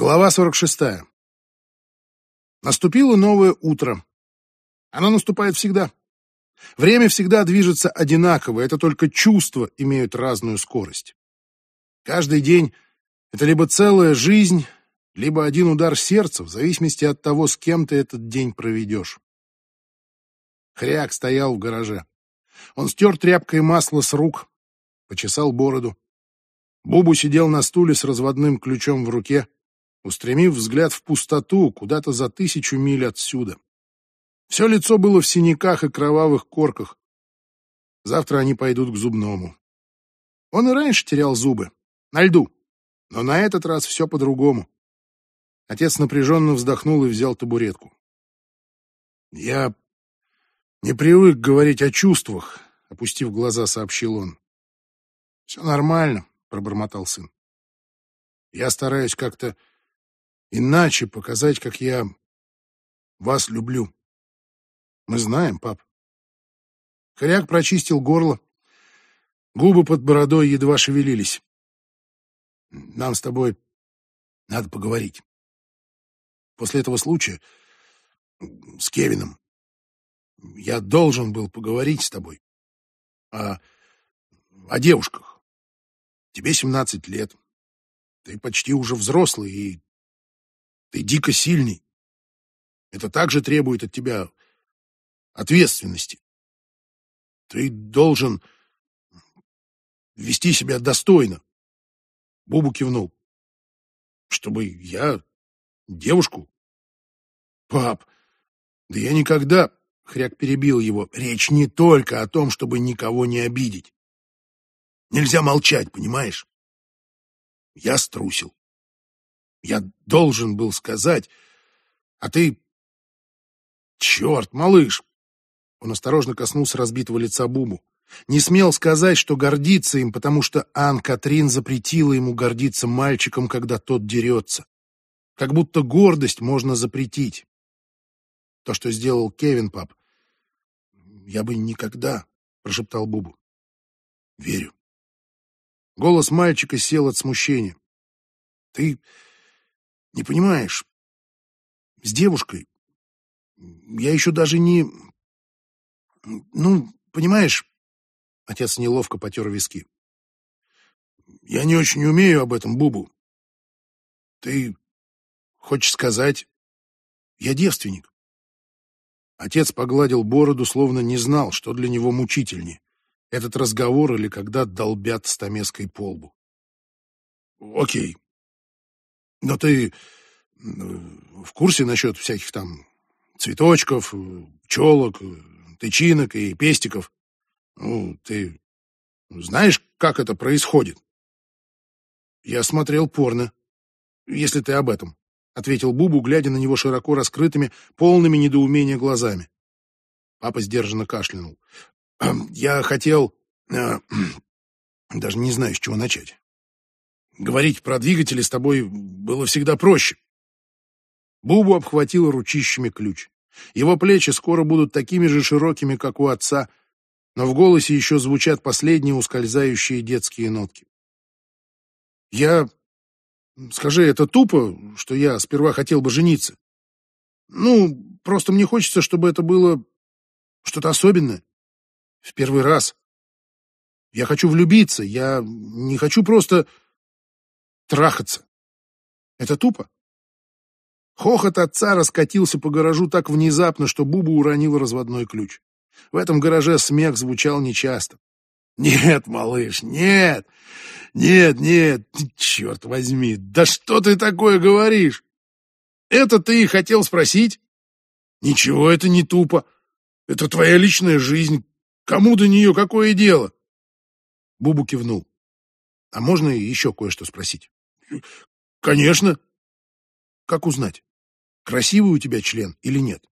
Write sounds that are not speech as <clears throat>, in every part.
Глава 46. Наступило новое утро. Оно наступает всегда. Время всегда движется одинаково, это только чувства имеют разную скорость. Каждый день — это либо целая жизнь, либо один удар сердца, в зависимости от того, с кем ты этот день проведешь. Хряк стоял в гараже. Он стер тряпкой масло с рук, почесал бороду. Бубу сидел на стуле с разводным ключом в руке — устремив взгляд в пустоту, куда-то за тысячу миль отсюда. Все лицо было в синяках и кровавых корках. Завтра они пойдут к зубному. Он и раньше терял зубы, на льду, но на этот раз все по-другому. Отец напряженно вздохнул и взял табуретку. «Я не привык говорить о чувствах», — опустив глаза, сообщил он. «Все нормально», — пробормотал сын. «Я стараюсь как-то иначе показать, как я вас люблю. Мы знаем, пап. Коряк прочистил горло. Губы под бородой едва шевелились. Нам с тобой надо поговорить. После этого случая с Кевином я должен был поговорить с тобой о, о девушках. Тебе 17 лет. Ты почти уже взрослый, и ты дико сильный. Это также требует от тебя ответственности. Ты должен вести себя достойно. Бубу кивнул. Чтобы я девушку? Пап, да я никогда... Хряк перебил его. Речь не только о том, чтобы никого не обидеть. Нельзя молчать, понимаешь? Я струсил. Я должен был сказать, а ты... Черт, малыш! Он осторожно коснулся разбитого лица Бубу. Не смел сказать, что гордится им, потому что Ан-Катрин запретила ему гордиться мальчиком, когда тот дерется. Как будто гордость можно запретить. То, что сделал Кевин, пап, я бы никогда, — прошептал Бубу. Верю. Голос мальчика сел от смущения. Ты не понимаешь, с девушкой я еще даже не... Ну, понимаешь, отец неловко потер виски. Я не очень умею об этом, Бубу. Ты хочешь сказать, я девственник? Отец погладил бороду, словно не знал, что для него мучительнее. Этот разговор или когда долбят стамеской по лбу. Окей, но ты в курсе насчет всяких там цветочков, пчелок, тычинок и пестиков? Ну, ты знаешь, как это происходит? Я смотрел порно, если ты об этом, — ответил Бубу, глядя на него широко раскрытыми, полными недоумения глазами. Папа сдержанно кашлянул. Я хотел... Э, <clears throat> даже не знаю, с чего начать. Говорить про двигатели с тобой было всегда проще. Бубу обхватил ручищами ключ. Его плечи скоро будут такими же широкими, как у отца, но в голосе еще звучат последние ускользающие детские нотки. Я... Скажи, это тупо, что я сперва хотел бы жениться? Ну, просто мне хочется, чтобы это было что-то особенное. В первый раз. Я хочу влюбиться, я не хочу просто трахаться. Это тупо. Хохот отца раскатился по гаражу так внезапно, что Буба уронил разводной ключ. В этом гараже смех звучал нечасто. «Нет, малыш, нет! Нет, нет! Черт возьми! Да что ты такое говоришь? Это ты и хотел спросить? Ничего, это не тупо. Это твоя личная жизнь. Кому до нее какое дело?» Бубу кивнул. «А можно еще кое-что спросить?» Конечно. Как узнать, красивый у тебя член или нет?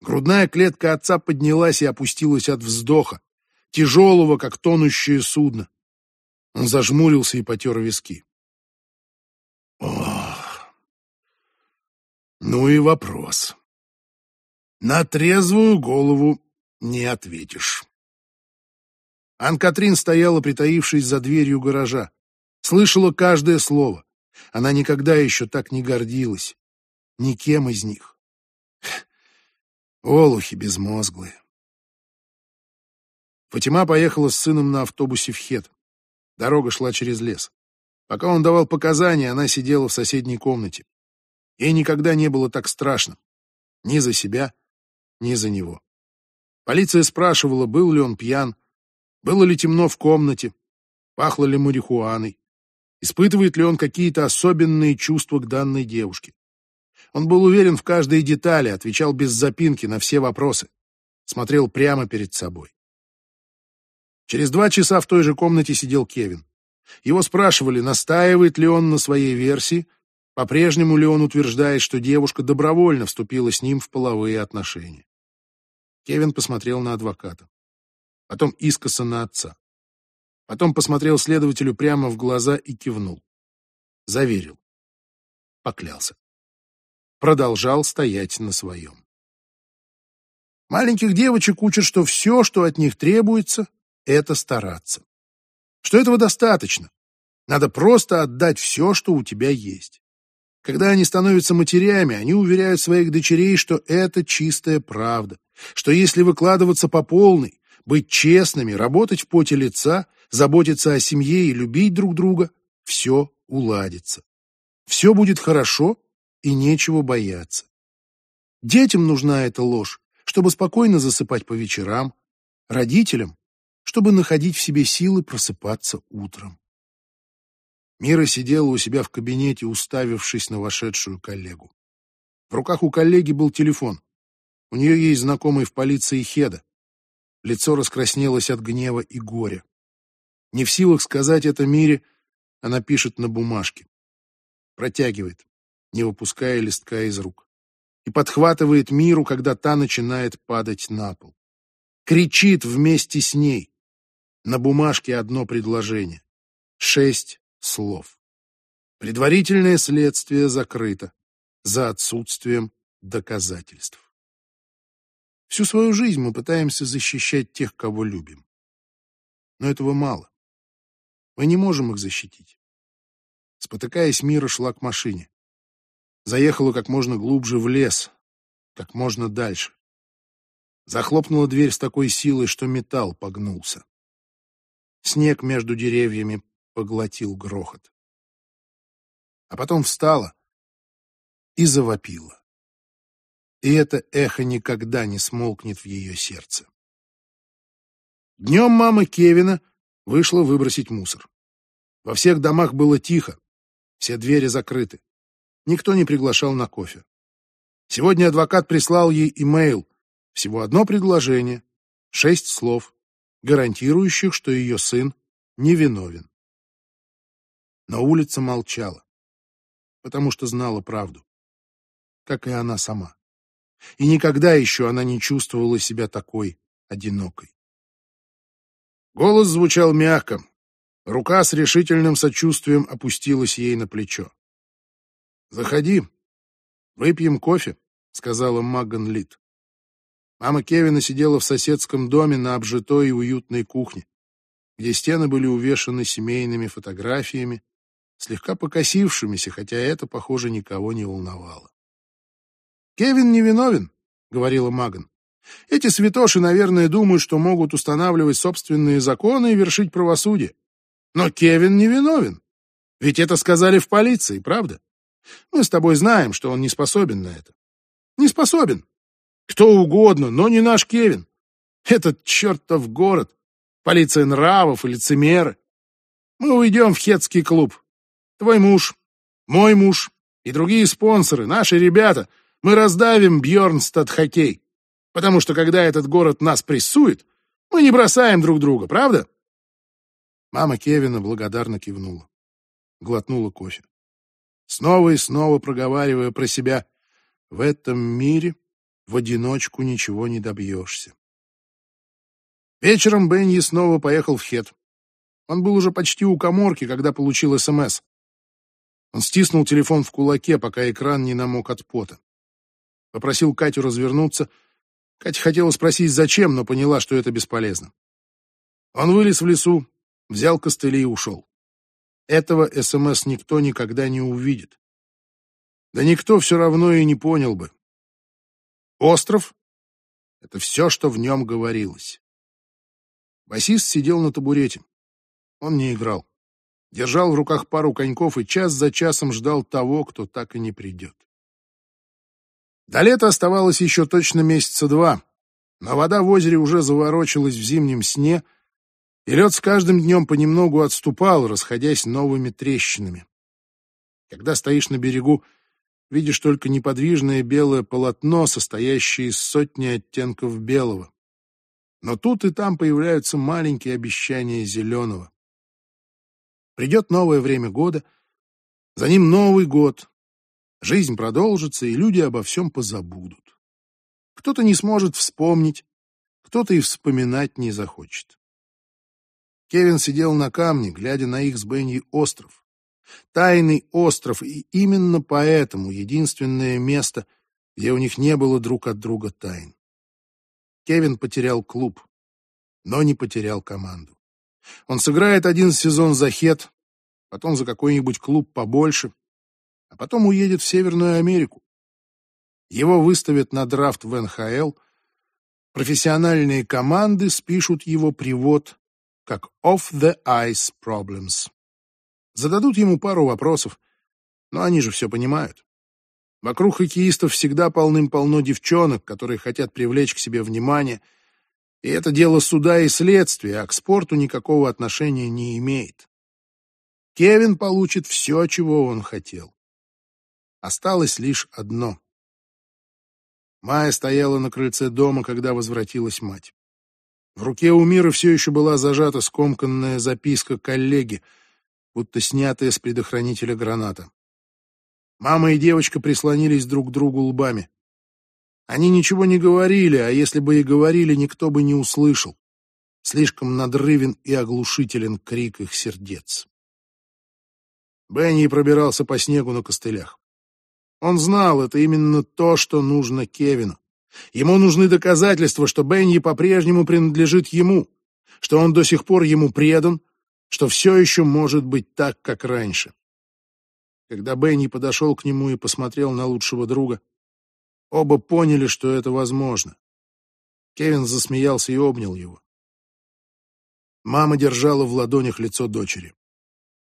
Грудная клетка отца поднялась и опустилась от вздоха, тяжелого, как тонущее судно. Он зажмурился и потер виски. Ох, ну и вопрос. На трезвую голову не ответишь. Ан-Катрин стояла, притаившись за дверью гаража слышала каждое слово. Она никогда еще так не гордилась. Никем из них. Олухи безмозглые. Фатима поехала с сыном на автобусе в Хет. Дорога шла через лес. Пока он давал показания, она сидела в соседней комнате. Ей никогда не было так страшно. Ни за себя, ни за него. Полиция спрашивала, был ли он пьян, было ли темно в комнате, пахло ли марихуаной, испытывает ли он какие-то особенные чувства к данной девушке. Он был уверен в каждой детали, отвечал без запинки на все вопросы, смотрел прямо перед собой. Через два часа в той же комнате сидел Кевин. Его спрашивали, настаивает ли он на своей версии, по-прежнему ли он утверждает, что девушка добровольно вступила с ним в половые отношения. Кевин посмотрел на адвоката, потом искоса на отца. Потом посмотрел следователю прямо в глаза и кивнул. Заверил. Поклялся. Продолжал стоять на своем. Маленьких девочек учат, что все, что от них требуется, это стараться. Что этого достаточно. Надо просто отдать все, что у тебя есть. Когда они становятся матерями, они уверяют своих дочерей, что это чистая правда, что если выкладываться по полной, быть честными, работать в поте лица, заботиться о семье и любить друг друга, все уладится. Все будет хорошо и нечего бояться. Детям нужна эта ложь, чтобы спокойно засыпать по вечерам, родителям чтобы находить в себе силы просыпаться утром. Мира сидела у себя в кабинете, уставившись на вошедшую коллегу. В руках у коллеги был телефон. У нее есть знакомый в полиции Хеда. Лицо раскраснелось от гнева и горя. Не в силах сказать это Мире, она пишет на бумажке. Протягивает, не выпуская листка из рук. И подхватывает Миру, когда та начинает падать на пол. Кричит вместе с ней. На бумажке одно предложение. Шесть слов. Предварительное следствие закрыто за отсутствием доказательств. Всю свою жизнь мы пытаемся защищать тех, кого любим. Но этого мало. Мы не можем их защитить. Спотыкаясь, Мира шла к машине. Заехала как можно глубже в лес, как можно дальше. Захлопнула дверь с такой силой, что металл погнулся. Снег между деревьями поглотил грохот. А потом встала и завопила. И это эхо никогда не смолкнет в ее сердце. Днем мама Кевина вышла выбросить мусор. Во всех домах было тихо, все двери закрыты. Никто не приглашал на кофе. Сегодня адвокат прислал ей имейл. Всего одно предложение, шесть слов гарантирующих, что ее сын невиновен. Но улица молчала, потому что знала правду, как и она сама. И никогда еще она не чувствовала себя такой одинокой. Голос звучал мягко, рука с решительным сочувствием опустилась ей на плечо. «Заходи, выпьем кофе», — сказала Маган Лит. Мама Кевина сидела в соседском доме на обжитой и уютной кухне, где стены были увешаны семейными фотографиями, слегка покосившимися, хотя это, похоже, никого не волновало. «Кевин невиновен», — говорила Маган. «Эти святоши, наверное, думают, что могут устанавливать собственные законы и вершить правосудие. Но Кевин невиновен. Ведь это сказали в полиции, правда? Мы с тобой знаем, что он не способен на это. Не способен. Кто угодно, но не наш Кевин. Этот чертов город. Полиция нравов и лицемеры. Мы уйдем в хетский клуб. Твой муж, мой муж и другие спонсоры, наши ребята. Мы раздавим Бьернстад хоккей. Потому что когда этот город нас прессует, мы не бросаем друг друга, правда? Мама Кевина благодарно кивнула. Глотнула кофе. Снова и снова проговаривая про себя, в этом мире в одиночку ничего не добьешься. Вечером Бенни снова поехал в Хет. Он был уже почти у коморки, когда получил СМС. Он стиснул телефон в кулаке, пока экран не намок от пота. Попросил Катю развернуться. Катя хотела спросить, зачем, но поняла, что это бесполезно. Он вылез в лесу, взял костыли и ушел. Этого СМС никто никогда не увидит. Да никто все равно и не понял бы. Остров — это все, что в нем говорилось. Басист сидел на табурете. Он не играл. Держал в руках пару коньков и час за часом ждал того, кто так и не придет. До лета оставалось еще точно месяца два, но вода в озере уже заворочилась в зимнем сне, и лед с каждым днем понемногу отступал, расходясь новыми трещинами. Когда стоишь на берегу, видишь только неподвижное белое полотно, состоящее из сотни оттенков белого. Но тут и там появляются маленькие обещания зеленого. Придет новое время года, за ним Новый год. Жизнь продолжится, и люди обо всем позабудут. Кто-то не сможет вспомнить, кто-то и вспоминать не захочет. Кевин сидел на камне, глядя на их с Бенни остров. Тайный остров, и именно поэтому единственное место, где у них не было друг от друга тайн. Кевин потерял клуб, но не потерял команду. Он сыграет один сезон за Хет, потом за какой-нибудь клуб побольше, а потом уедет в Северную Америку. Его выставят на драфт в НХЛ, профессиональные команды спишут его привод как «off the ice problems». Зададут ему пару вопросов, но они же все понимают. Вокруг хоккеистов всегда полным-полно девчонок, которые хотят привлечь к себе внимание, и это дело суда и следствия, а к спорту никакого отношения не имеет. Кевин получит все, чего он хотел. Осталось лишь одно. Майя стояла на крыльце дома, когда возвратилась мать. В руке у Мира все еще была зажата скомканная записка коллеги — будто снятая с предохранителя граната. Мама и девочка прислонились друг к другу лбами. Они ничего не говорили, а если бы и говорили, никто бы не услышал. Слишком надрывен и оглушителен крик их сердец. Бенни пробирался по снегу на костылях. Он знал, это именно то, что нужно Кевину. Ему нужны доказательства, что Бенни по-прежнему принадлежит ему, что он до сих пор ему предан, что все еще может быть так, как раньше. Когда Бенни подошел к нему и посмотрел на лучшего друга, оба поняли, что это возможно. Кевин засмеялся и обнял его. Мама держала в ладонях лицо дочери.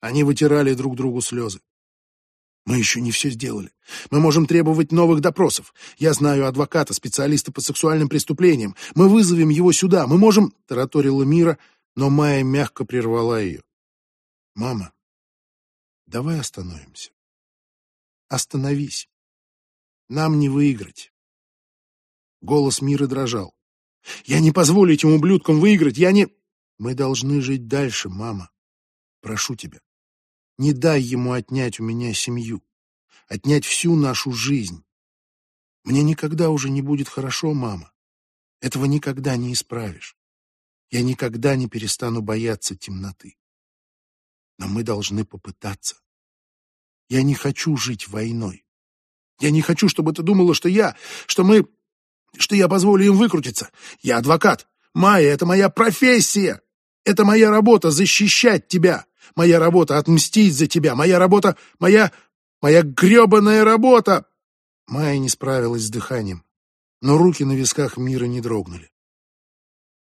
Они вытирали друг другу слезы. Мы еще не все сделали. Мы можем требовать новых допросов. Я знаю адвоката, специалиста по сексуальным преступлениям. Мы вызовем его сюда. Мы можем...» — тараторила Мира, но Майя мягко прервала ее. «Мама, давай остановимся. Остановись. Нам не выиграть». Голос Миры дрожал. «Я не позволю этим ублюдкам выиграть, я не...» «Мы должны жить дальше, мама. Прошу тебя, не дай ему отнять у меня семью, отнять всю нашу жизнь. Мне никогда уже не будет хорошо, мама. Этого никогда не исправишь. Я никогда не перестану бояться темноты. Но мы должны попытаться. Я не хочу жить войной. Я не хочу, чтобы ты думала, что я, что мы, что я позволю им выкрутиться. Я адвокат. Майя, это моя профессия. Это моя работа — защищать тебя. Моя работа — отмстить за тебя. Моя работа — моя... моя гребаная работа!» Майя не справилась с дыханием, но руки на висках мира не дрогнули.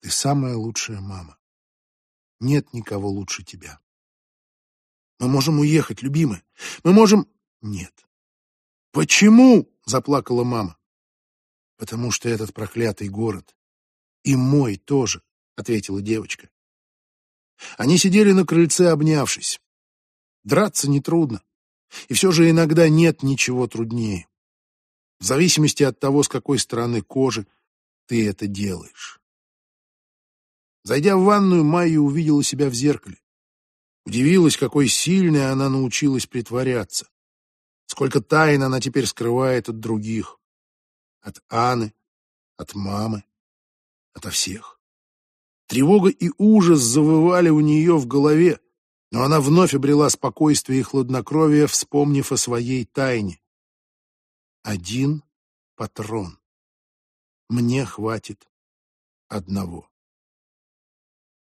Ты самая лучшая мама. Нет никого лучше тебя. Мы можем уехать, любимая. Мы можем... Нет. Почему? Заплакала мама. Потому что этот проклятый город. И мой тоже, ответила девочка. Они сидели на крыльце, обнявшись. Драться нетрудно. И все же иногда нет ничего труднее. В зависимости от того, с какой стороны кожи ты это делаешь. Зайдя в ванную, Майя увидела себя в зеркале. Удивилась, какой сильной она научилась притворяться. Сколько тайн она теперь скрывает от других. От Анны, от мамы, ото всех. Тревога и ужас завывали у нее в голове, но она вновь обрела спокойствие и хладнокровие, вспомнив о своей тайне. Один патрон. Мне хватит одного.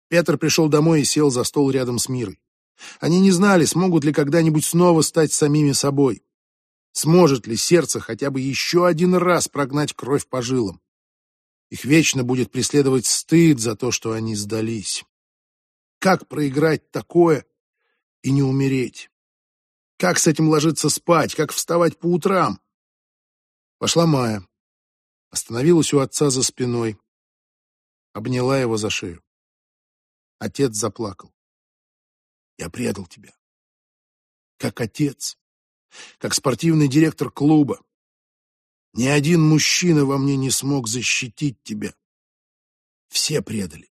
Петр пришел домой и сел за стол рядом с Мирой. Они не знали, смогут ли когда-нибудь снова стать самими собой. Сможет ли сердце хотя бы еще один раз прогнать кровь по жилам? Их вечно будет преследовать стыд за то, что они сдались. Как проиграть такое и не умереть? Как с этим ложиться спать? Как вставать по утрам? Пошла Майя. Остановилась у отца за спиной. Обняла его за шею. Отец заплакал. Я предал тебя. Как отец, как спортивный директор клуба. Ни один мужчина во мне не смог защитить тебя. Все предали.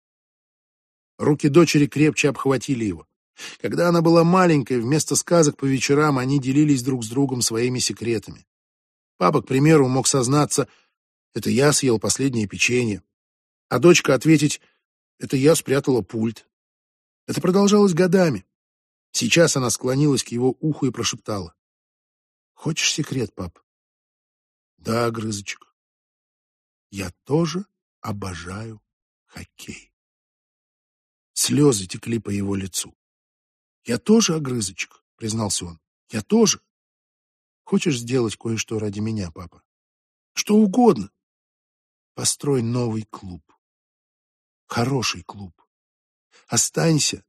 Руки дочери крепче обхватили его. Когда она была маленькой, вместо сказок по вечерам они делились друг с другом своими секретами. Папа, к примеру, мог сознаться, это я съел последнее печенье, а дочка ответить, это я спрятала пульт. Это продолжалось годами. Сейчас она склонилась к его уху и прошептала. «Хочешь секрет, пап?» «Да, грызочек. Я тоже обожаю хоккей». Слезы текли по его лицу. «Я тоже огрызочек», — признался он. «Я тоже. Хочешь сделать кое-что ради меня, папа? Что угодно. Построй новый клуб. Хороший клуб. Останься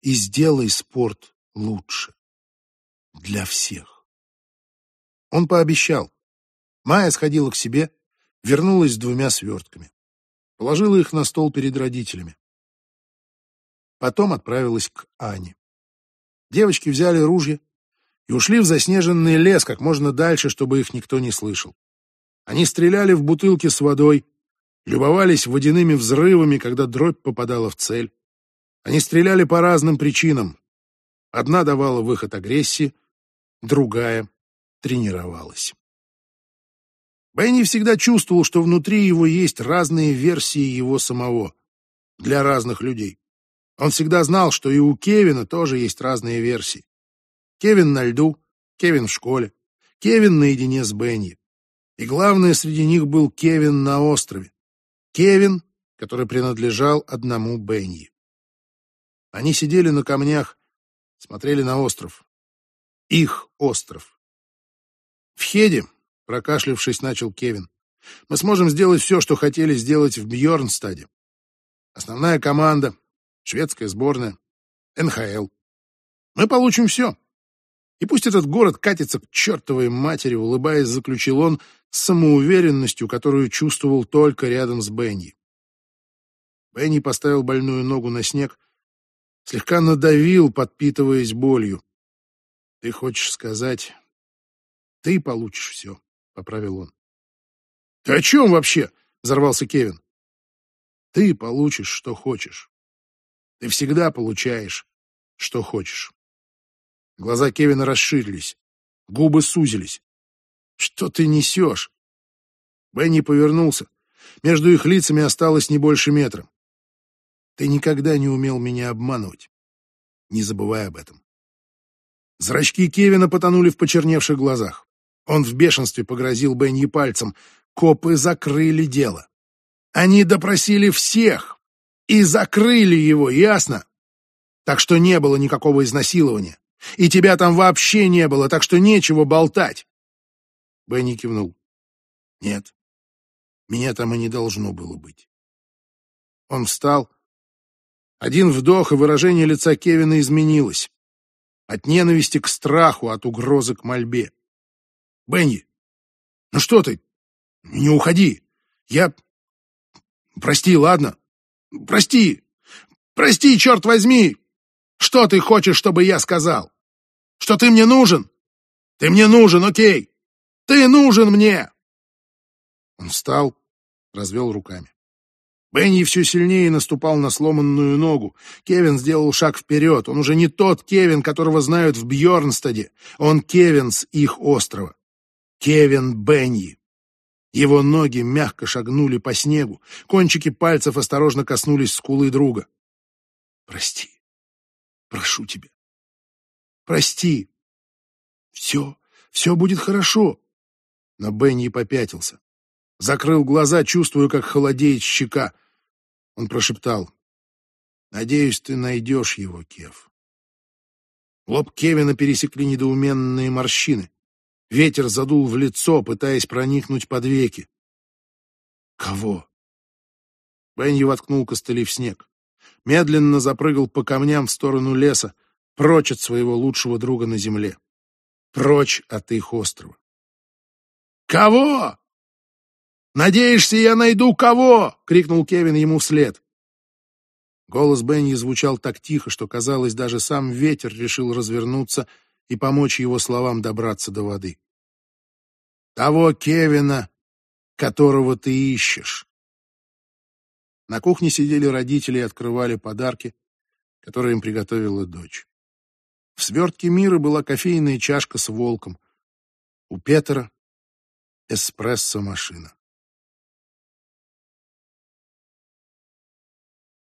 и сделай спорт лучше. Для всех. Он пообещал. Майя сходила к себе, вернулась с двумя свертками. Положила их на стол перед родителями. Потом отправилась к Ане. Девочки взяли ружья и ушли в заснеженный лес как можно дальше, чтобы их никто не слышал. Они стреляли в бутылки с водой, любовались водяными взрывами, когда дробь попадала в цель. Они стреляли по разным причинам. Одна давала выход агрессии, другая тренировалась. Бенни всегда чувствовал, что внутри его есть разные версии его самого для разных людей. Он всегда знал, что и у Кевина тоже есть разные версии. Кевин на льду, Кевин в школе, Кевин наедине с Бенни. И главное, среди них был Кевин на острове. Кевин, который принадлежал одному Бенни. Они сидели на камнях, смотрели на остров. Их остров. В Хеде, прокашлявшись, начал Кевин. Мы сможем сделать все, что хотели сделать в Бьорнстаде. Основная команда, шведская сборная, НХЛ. Мы получим все. И пусть этот город катится к чертовой матери, улыбаясь, заключил он с самоуверенностью, которую чувствовал только рядом с Бенни. Бенни поставил больную ногу на снег, слегка надавил, подпитываясь болью. «Ты хочешь сказать, ты получишь все», — поправил он. «Ты о чем вообще?» — взорвался Кевин. «Ты получишь, что хочешь. Ты всегда получаешь, что хочешь». Глаза Кевина расширились, губы сузились. «Что ты несешь?» Бенни повернулся. Между их лицами осталось не больше метра. «Ты никогда не умел меня обманывать. Не забывай об этом». Зрачки Кевина потонули в почерневших глазах. Он в бешенстве погрозил Бенни пальцем. Копы закрыли дело. Они допросили всех и закрыли его, ясно? Так что не было никакого изнасилования. И тебя там вообще не было, так что нечего болтать. Бенни кивнул. Нет, меня там и не должно было быть. Он встал. Один вдох, и выражение лица Кевина изменилось. От ненависти к страху, от угрозы к мольбе. Бенни, ну что ты? Не уходи. Я... Прости, ладно? Прости. Прости, черт возьми. Что ты хочешь, чтобы я сказал? Что ты мне нужен? Ты мне нужен, окей. Ты нужен мне. Он встал, развел руками. Бенни все сильнее наступал на сломанную ногу. Кевин сделал шаг вперед. Он уже не тот Кевин, которого знают в Бьорнстаде. Он Кевин с их острова. Кевин Бенни. Его ноги мягко шагнули по снегу. Кончики пальцев осторожно коснулись скулы друга. «Прости. Прошу тебя. Прости. Все, все будет хорошо. Но Бенни попятился. Закрыл глаза, чувствуя, как холодеет щека. Он прошептал. Надеюсь, ты найдешь его, Кев. Лоб Кевина пересекли недоуменные морщины. Ветер задул в лицо, пытаясь проникнуть под веки. Кого? Бенни воткнул костыли в снег. Медленно запрыгал по камням в сторону леса, прочь от своего лучшего друга на земле. Прочь от их острова. «Кого?» «Надеешься, я найду кого?» — крикнул Кевин ему вслед. Голос Бенни звучал так тихо, что, казалось, даже сам ветер решил развернуться и помочь его словам добраться до воды. «Того Кевина, которого ты ищешь». На кухне сидели родители и открывали подарки, которые им приготовила дочь. В свертке мира была кофейная чашка с волком. У Петера эспрессо-машина.